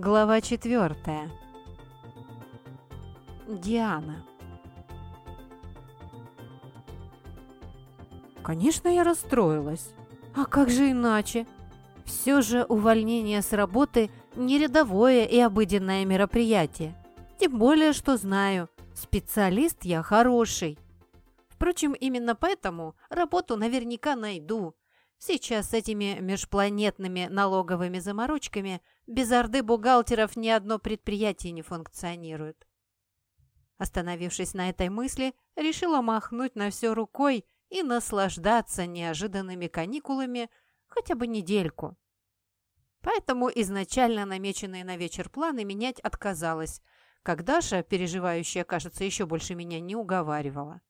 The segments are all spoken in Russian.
Глава четвертая. Диана. Конечно, я расстроилась. А как же иначе? Все же увольнение с работы не рядовое и обыденное мероприятие. Тем более, что знаю, специалист я хороший. Впрочем, именно поэтому работу наверняка найду. Сейчас с этими межпланетными налоговыми заморочками без орды бухгалтеров ни одно предприятие не функционирует. Остановившись на этой мысли, решила махнуть на все рукой и наслаждаться неожиданными каникулами хотя бы недельку. Поэтому изначально намеченные на вечер планы менять отказалась, как Даша, переживающая, кажется, еще больше меня не уговаривала.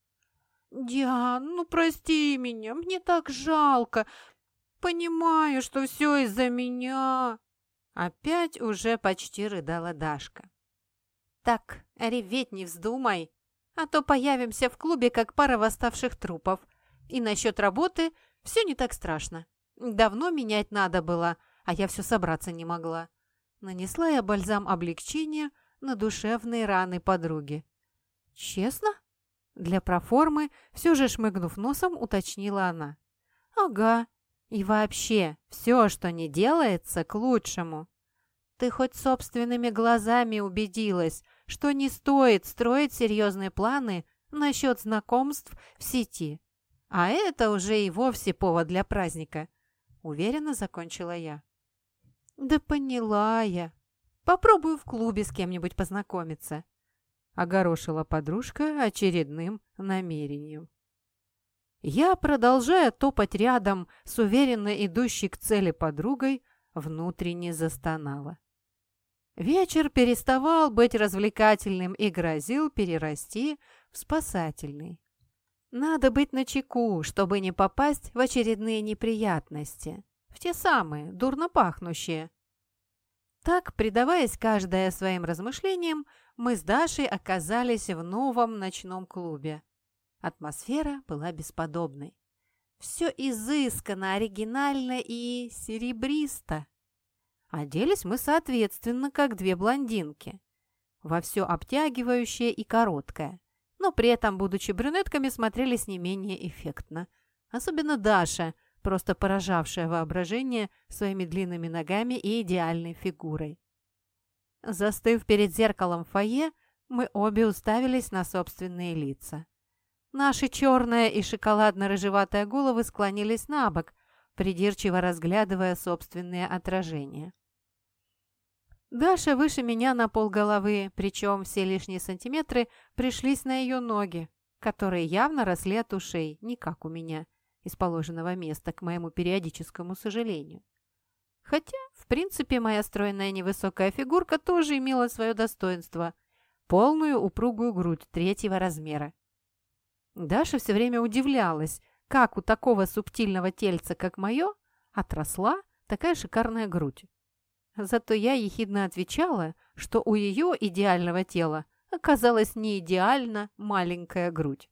«Диан, ну прости меня, мне так жалко. Понимаю, что все из-за меня». Опять уже почти рыдала Дашка. «Так, реветь не вздумай, а то появимся в клубе, как пара восставших трупов. И насчет работы все не так страшно. Давно менять надо было, а я все собраться не могла». Нанесла я бальзам облегчения на душевные раны подруги. «Честно?» Для проформы, все же шмыгнув носом, уточнила она. «Ага. И вообще, все, что не делается, к лучшему. Ты хоть собственными глазами убедилась, что не стоит строить серьезные планы насчет знакомств в сети. А это уже и вовсе повод для праздника», — уверенно закончила я. «Да поняла я. Попробую в клубе с кем-нибудь познакомиться», огорошила подружка очередным намерением. Я, продолжая топать рядом с уверенно идущей к цели подругой, внутренне застонала. Вечер переставал быть развлекательным и грозил перерасти в спасательный. Надо быть начеку, чтобы не попасть в очередные неприятности, в те самые, дурно пахнущие. Так, предаваясь каждая своим размышлениям, мы с Дашей оказались в новом ночном клубе. Атмосфера была бесподобной. Все изысканно, оригинально и серебристо. Оделись мы, соответственно, как две блондинки. Во все обтягивающее и короткое. Но при этом, будучи брюнетками, смотрелись не менее эффектно. Особенно Даша, просто поражавшая воображение своими длинными ногами и идеальной фигурой. Застыв перед зеркалом в фойе, мы обе уставились на собственные лица. Наши черная и шоколадно-рыжеватые головы склонились на бок, придирчиво разглядывая собственные отражения. Даша выше меня на полголовы, причем все лишние сантиметры пришлись на ее ноги, которые явно росли от ушей, не как у меня, из положенного места, к моему периодическому сожалению. Хотя, в принципе, моя стройная невысокая фигурка тоже имела свое достоинство – полную упругую грудь третьего размера. Даша все время удивлялась, как у такого субтильного тельца, как мое, отросла такая шикарная грудь. Зато я ехидно отвечала, что у ее идеального тела оказалась не идеально маленькая грудь.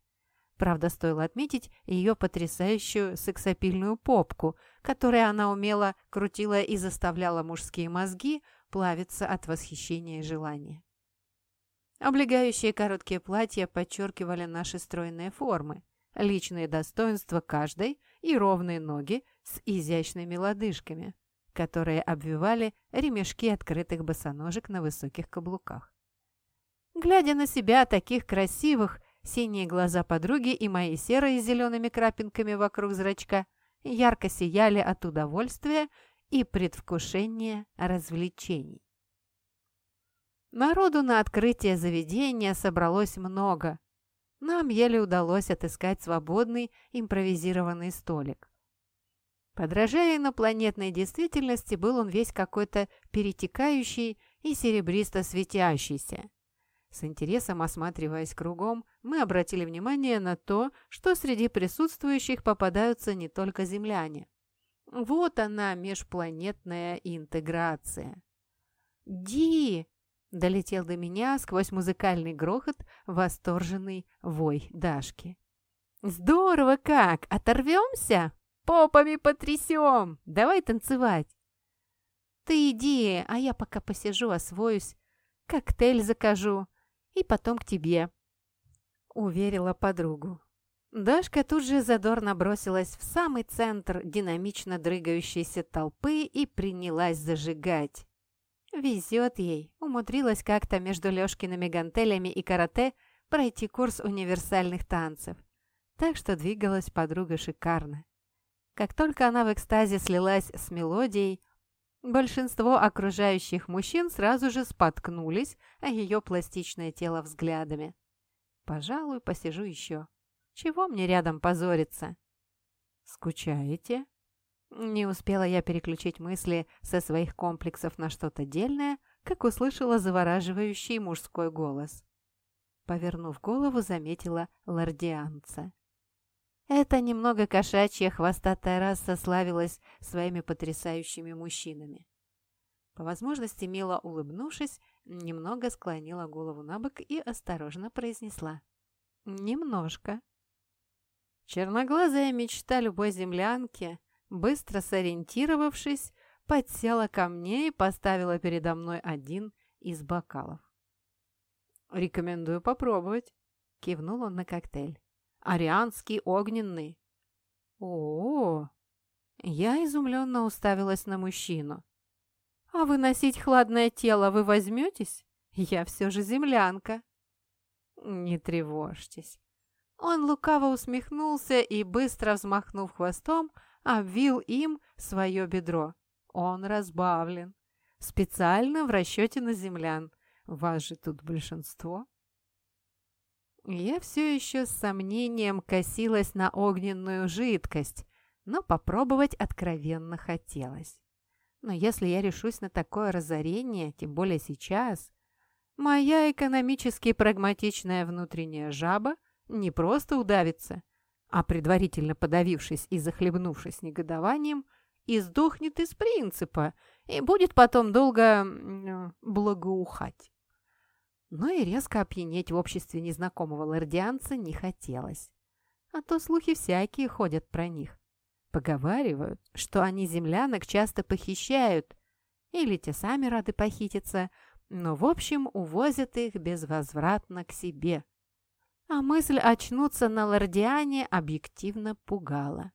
Правда, стоило отметить ее потрясающую сексапильную попку, которой она умело крутила и заставляла мужские мозги плавиться от восхищения и желания. Облегающие короткие платья подчеркивали наши стройные формы, личные достоинства каждой и ровные ноги с изящными лодыжками, которые обвивали ремешки открытых босоножек на высоких каблуках. Глядя на себя, таких красивых, Синие глаза подруги и мои серые с зелеными крапинками вокруг зрачка ярко сияли от удовольствия и предвкушения развлечений. Народу на открытие заведения собралось много. Нам еле удалось отыскать свободный импровизированный столик. Подражая инопланетной действительности, был он весь какой-то перетекающий и серебристо светящийся. С интересом осматриваясь кругом, мы обратили внимание на то, что среди присутствующих попадаются не только земляне. Вот она, межпланетная интеграция. «Ди!» – долетел до меня сквозь музыкальный грохот восторженный вой Дашки. «Здорово как! Оторвемся? Попами потрясем! Давай танцевать!» Ты иди, а я пока посижу, освоюсь, коктейль закажу и потом к тебе», — уверила подругу. Дашка тут же задорно бросилась в самый центр динамично дрыгающейся толпы и принялась зажигать. Везет ей, умудрилась как-то между Лёшкиными гантелями и карате пройти курс универсальных танцев. Так что двигалась подруга шикарно. Как только она в экстазе слилась с мелодией, большинство окружающих мужчин сразу же споткнулись о ее пластичное тело взглядами. «Пожалуй, посижу еще. Чего мне рядом позориться?» «Скучаете?» Не успела я переключить мысли со своих комплексов на что-то дельное, как услышала завораживающий мужской голос. Повернув голову, заметила лордианца. Эта немного кошачья хвостатая раса славилась своими потрясающими мужчинами. По возможности, мило улыбнувшись, немного склонила голову на бок и осторожно произнесла. «Немножко». Черноглазая мечта любой землянки, быстро сориентировавшись, подсела ко мне и поставила передо мной один из бокалов. «Рекомендую попробовать», — кивнул он на коктейль. «Арианский огненный». О, -о, о Я изумленно уставилась на мужчину. «А выносить хладное тело вы возьметесь? Я все же землянка». «Не тревожьтесь». Он лукаво усмехнулся и, быстро взмахнув хвостом, обвил им свое бедро. Он разбавлен. Специально в расчете на землян. Вас же тут большинство. Я все еще с сомнением косилась на огненную жидкость, но попробовать откровенно хотелось. Но если я решусь на такое разорение, тем более сейчас, моя экономически прагматичная внутренняя жаба не просто удавится, а предварительно подавившись и захлебнувшись негодованием, издохнет из принципа и будет потом долго благоухать. Но и резко опьянеть в обществе незнакомого лордианца не хотелось. А то слухи всякие ходят про них. Поговаривают, что они землянок часто похищают, или те сами рады похититься, но, в общем, увозят их безвозвратно к себе. А мысль очнуться на лордиане объективно пугала.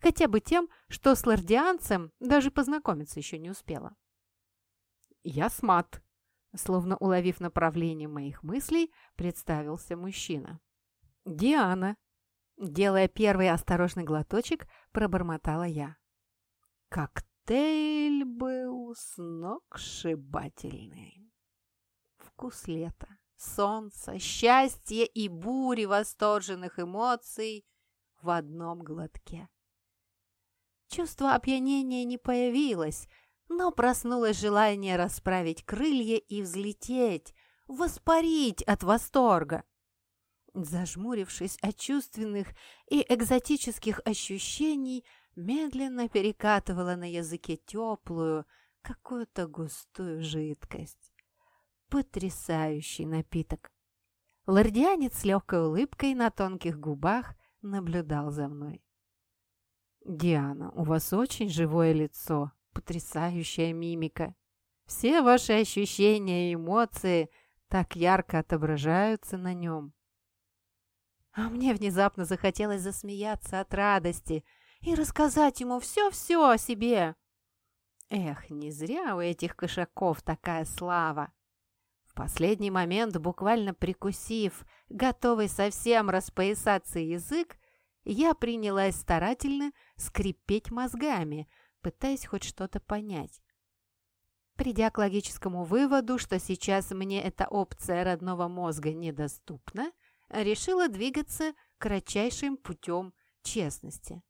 Хотя бы тем, что с лордианцем даже познакомиться еще не успела. «Я смат», Словно уловив направление моих мыслей, представился мужчина. «Диана!» Делая первый осторожный глоточек, пробормотала я. Коктейль был сногсшибательный. Вкус лета, солнца, счастья и бури восторженных эмоций в одном глотке. Чувство опьянения не появилось, но проснулось желание расправить крылья и взлететь, воспарить от восторга. Зажмурившись от чувственных и экзотических ощущений, медленно перекатывала на языке теплую, какую-то густую жидкость. Потрясающий напиток. Лордианец с легкой улыбкой на тонких губах наблюдал за мной. «Диана, у вас очень живое лицо», Потрясающая мимика. Все ваши ощущения и эмоции так ярко отображаются на нем. А мне внезапно захотелось засмеяться от радости и рассказать ему все-все о себе. Эх, не зря у этих кошаков такая слава. В последний момент, буквально прикусив, готовый совсем распоясаться язык, я принялась старательно скрипеть мозгами – пытаясь хоть что-то понять. Придя к логическому выводу, что сейчас мне эта опция родного мозга недоступна, решила двигаться кратчайшим путем честности.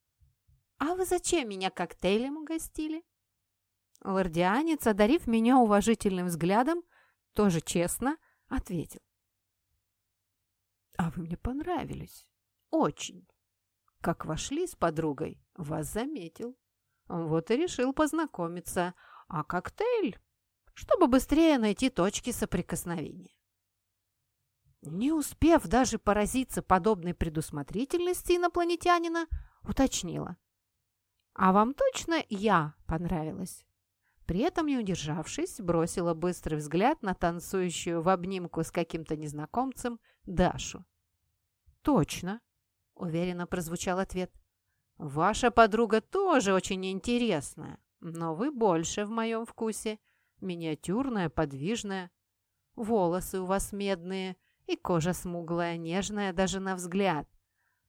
«А вы зачем меня коктейлем угостили?» Лордианец, одарив меня уважительным взглядом, тоже честно ответил. «А вы мне понравились. Очень. Как вошли с подругой, вас заметил. Вот и решил познакомиться. А коктейль? Чтобы быстрее найти точки соприкосновения. Не успев даже поразиться подобной предусмотрительности инопланетянина, уточнила. «А вам точно я понравилась?» При этом, не удержавшись, бросила быстрый взгляд на танцующую в обнимку с каким-то незнакомцем Дашу. «Точно!» — уверенно прозвучал ответ. «Ваша подруга тоже очень интересная, но вы больше в моем вкусе. Миниатюрная, подвижная. Волосы у вас медные, и кожа смуглая, нежная даже на взгляд.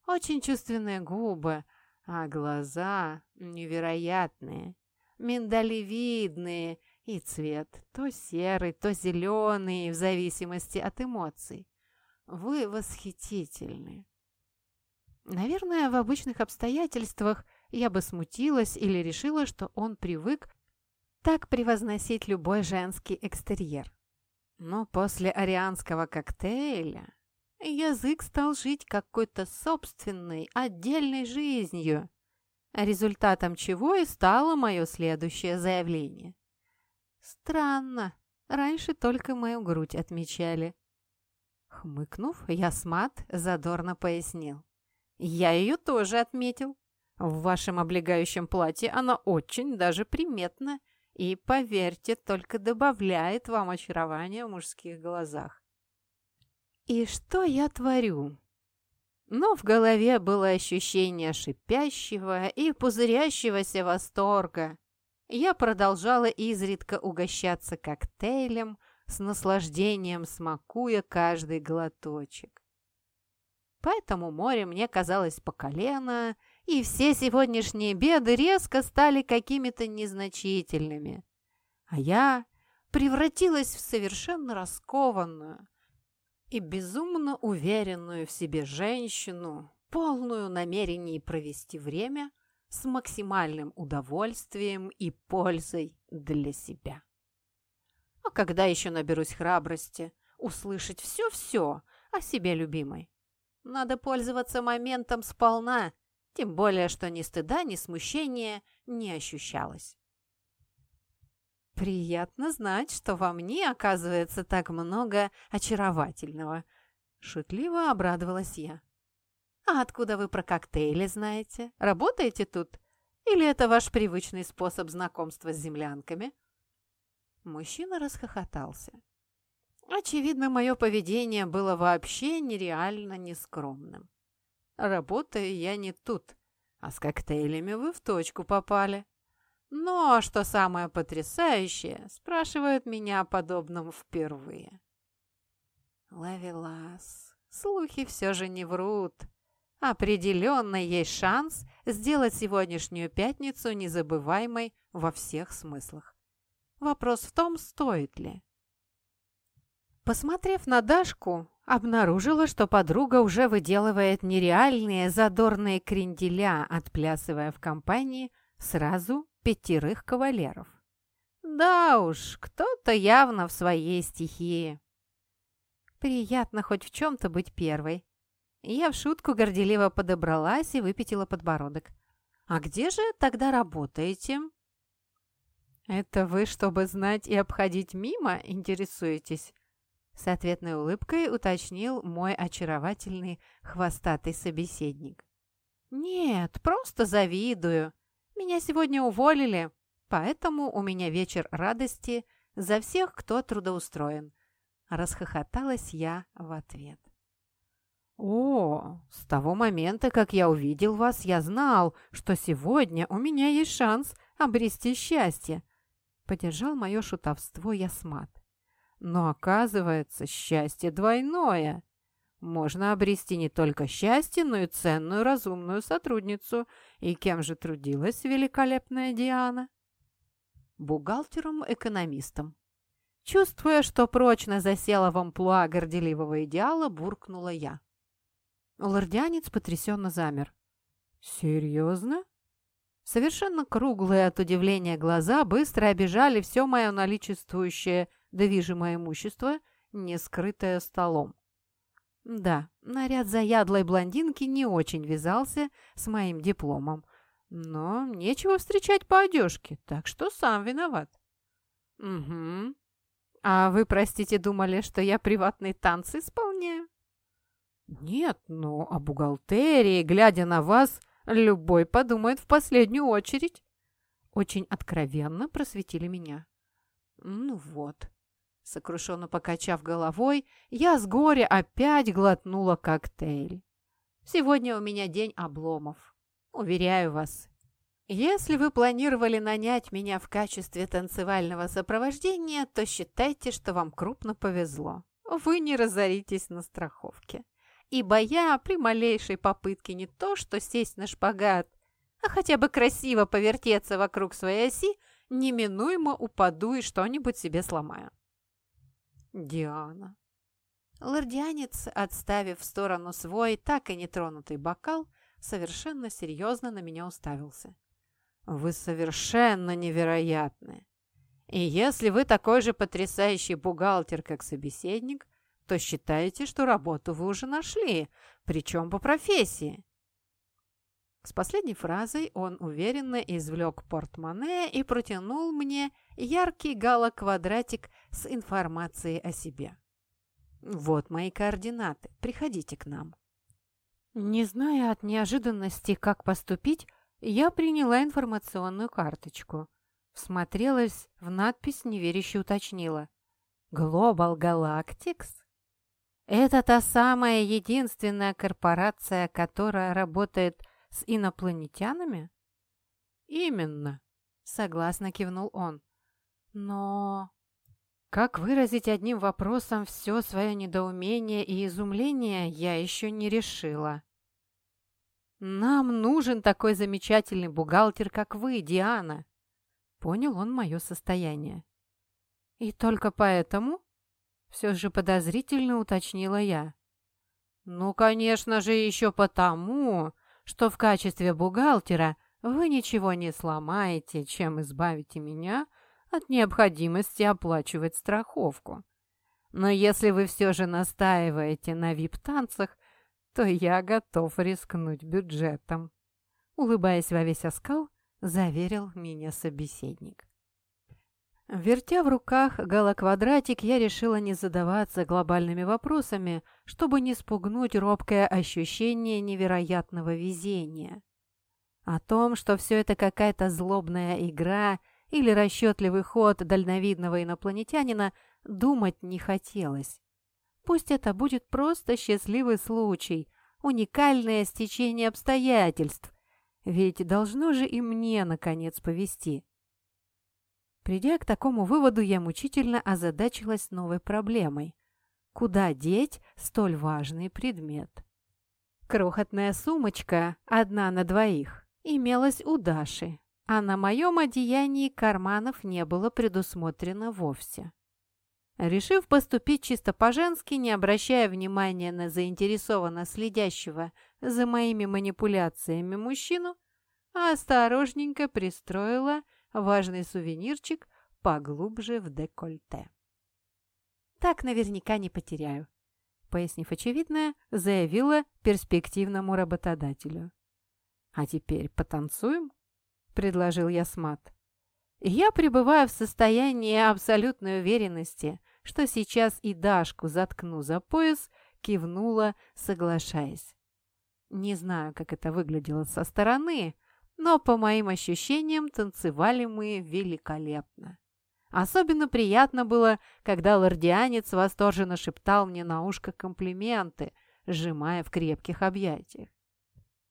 Очень чувственные губы, а глаза невероятные, миндалевидные, и цвет то серый, то зеленый, в зависимости от эмоций. Вы восхитительны. Наверное, в обычных обстоятельствах я бы смутилась или решила, что он привык так превозносить любой женский экстерьер. Но после арианского коктейля язык стал жить какой-то собственной, отдельной жизнью, результатом чего и стало мое следующее заявление. Странно, раньше только мою грудь отмечали. Хмыкнув, Ясмат задорно пояснил. «Я ее тоже отметил. В вашем облегающем платье она очень даже приметна и, поверьте, только добавляет вам очарования в мужских глазах». «И что я творю?» Но в голове было ощущение шипящего и пузырящегося восторга. Я продолжала изредка угощаться коктейлем, с наслаждением смакуя каждый глоточек. Поэтому море мне казалось по колено, и все сегодняшние беды резко стали какими-то незначительными. А я превратилась в совершенно раскованную и безумно уверенную в себе женщину, полную намерений провести время с максимальным удовольствием и пользой для себя. А когда еще наберусь храбрости услышать все-все о себе любимой? Надо пользоваться моментом сполна, тем более, что ни стыда, ни смущения не ощущалось. «Приятно знать, что во мне оказывается так много очаровательного», — шутливо обрадовалась я. «А откуда вы про коктейли знаете? Работаете тут? Или это ваш привычный способ знакомства с землянками?» Мужчина расхохотался. Очевидно, мое поведение было вообще нереально нескромным. Работаю я не тут, а с коктейлями вы в точку попали. Но, что самое потрясающее, спрашивают меня о подобном впервые. Лавелас, слухи все же не врут. Определенно есть шанс сделать сегодняшнюю пятницу незабываемой во всех смыслах. Вопрос в том, стоит ли. Посмотрев на Дашку, обнаружила, что подруга уже выделывает нереальные задорные кренделя, отплясывая в компании сразу пятерых кавалеров. Да уж, кто-то явно в своей стихии. Приятно хоть в чем-то быть первой. Я в шутку горделиво подобралась и выпятила подбородок. «А где же тогда работаете?» «Это вы, чтобы знать и обходить мимо, интересуетесь?» С ответной улыбкой уточнил мой очаровательный хвостатый собеседник. «Нет, просто завидую. Меня сегодня уволили, поэтому у меня вечер радости за всех, кто трудоустроен». Расхохоталась я в ответ. «О, с того момента, как я увидел вас, я знал, что сегодня у меня есть шанс обрести счастье», Поддержал мое шутовство Ясмат. Но оказывается, счастье двойное. Можно обрести не только счастье, но и ценную разумную сотрудницу. И кем же трудилась великолепная Диана? Бухгалтером-экономистом. Чувствуя, что прочно засела в амплуа горделивого идеала, буркнула я. Лордянец потрясенно замер. «Серьезно?» Совершенно круглые от удивления глаза быстро обижали все мое наличествующее движимое имущество, не скрытое столом. Да, наряд заядлой блондинки не очень вязался с моим дипломом, но нечего встречать по одежке, так что сам виноват. Угу. А вы, простите, думали, что я приватные танцы исполняю? Нет, но о бухгалтерии, глядя на вас, Любой подумает в последнюю очередь. очень откровенно просветили меня. Ну вот. Сокрушенно покачав головой, я с горя опять глотнула коктейль. Сегодня у меня день обломов. Уверяю вас. Если вы планировали нанять меня в качестве танцевального сопровождения, то считайте, что вам крупно повезло. Вы не разоритесь на страховке. Ибо я при малейшей попытке не то что сесть на шпагат, а хотя бы красиво повертеться вокруг своей оси, неминуемо упаду и что-нибудь себе сломаю. Диана. Лордианец, отставив в сторону свой так и нетронутый бокал, совершенно серьезно на меня уставился. «Вы совершенно невероятны. И если вы такой же потрясающий бухгалтер, как собеседник, то считаете, что работу вы уже нашли, причем по профессии. С последней фразой он уверенно извлек портмоне и протянул мне яркий гала-квадратик с информацией о себе. «Вот мои координаты. Приходите к нам». Не зная от неожиданности, как поступить, я приняла информационную карточку. Всмотрелась в надпись, неверяще уточнила. «Global Galactics?» Это та самая единственная корпорация, которая работает с инопланетянами? Именно, согласно кивнул он. Но... Как выразить одним вопросом все свое недоумение и изумление, я еще не решила. «Нам нужен такой замечательный бухгалтер, как вы, Диана!» Понял он мое состояние. «И только поэтому?» Все же подозрительно уточнила я. «Ну, конечно же, еще потому, что в качестве бухгалтера вы ничего не сломаете, чем избавите меня от необходимости оплачивать страховку. Но если вы все же настаиваете на вип-танцах, то я готов рискнуть бюджетом», улыбаясь во весь оскал, заверил меня собеседник. Вертя в руках галоквадратик, я решила не задаваться глобальными вопросами, чтобы не спугнуть робкое ощущение невероятного везения. О том, что все это какая-то злобная игра или расчетливый ход дальновидного инопланетянина, думать не хотелось. Пусть это будет просто счастливый случай, уникальное стечение обстоятельств, ведь должно же и мне, наконец, повезти. Придя к такому выводу, я мучительно озадачилась новой проблемой. Куда деть столь важный предмет? Крохотная сумочка, одна на двоих, имелась у Даши, а на моем одеянии карманов не было предусмотрено вовсе. Решив поступить чисто по-женски, не обращая внимания на заинтересованно следящего за моими манипуляциями мужчину, осторожненько пристроила важный сувенирчик поглубже в декольте. «Так наверняка не потеряю», — пояснив очевидное, заявила перспективному работодателю. «А теперь потанцуем?» — предложил я смат. Я пребываю в состоянии абсолютной уверенности, что сейчас и Дашку заткну за пояс, кивнула, соглашаясь. Не знаю, как это выглядело со стороны, но, по моим ощущениям, танцевали мы великолепно. Особенно приятно было, когда лордианец восторженно шептал мне на ушко комплименты, сжимая в крепких объятиях.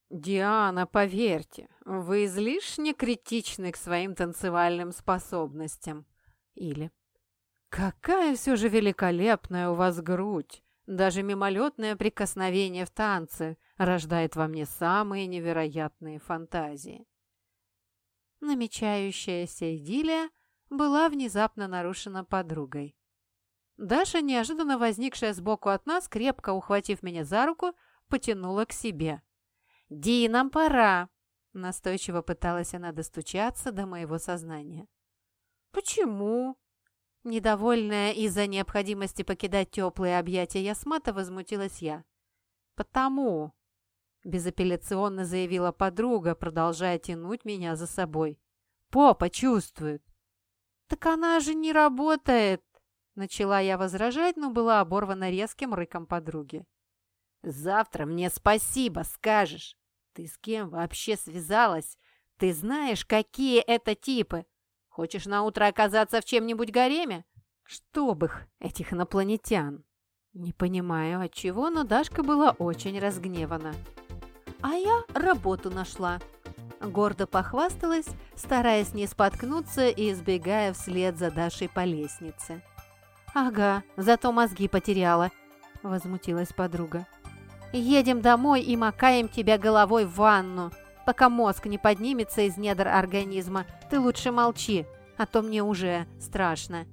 «Диана, поверьте, вы излишне критичны к своим танцевальным способностям». Или «Какая все же великолепная у вас грудь! Даже мимолетное прикосновение в танце рождает во мне самые невероятные фантазии. Намечающаяся идиллия была внезапно нарушена подругой. Даша, неожиданно возникшая сбоку от нас, крепко ухватив меня за руку, потянула к себе. «Ди, нам пора!» Настойчиво пыталась она достучаться до моего сознания. «Почему?» Недовольная из-за необходимости покидать теплые объятия Ясмата, возмутилась я. «Потому», – безапелляционно заявила подруга, продолжая тянуть меня за собой. «Попа чувствует». «Так она же не работает!» Начала я возражать, но была оборвана резким рыком подруги. «Завтра мне спасибо скажешь. Ты с кем вообще связалась? Ты знаешь, какие это типы? Хочешь на утро оказаться в чем-нибудь гареме? Чтоб их, этих инопланетян!» Не понимаю, от чего, но Дашка была очень разгневана. «А я работу нашла», Гордо похвасталась, стараясь не споткнуться и избегая вслед за Дашей по лестнице. «Ага, зато мозги потеряла», — возмутилась подруга. «Едем домой и макаем тебя головой в ванну. Пока мозг не поднимется из недр организма, ты лучше молчи, а то мне уже страшно».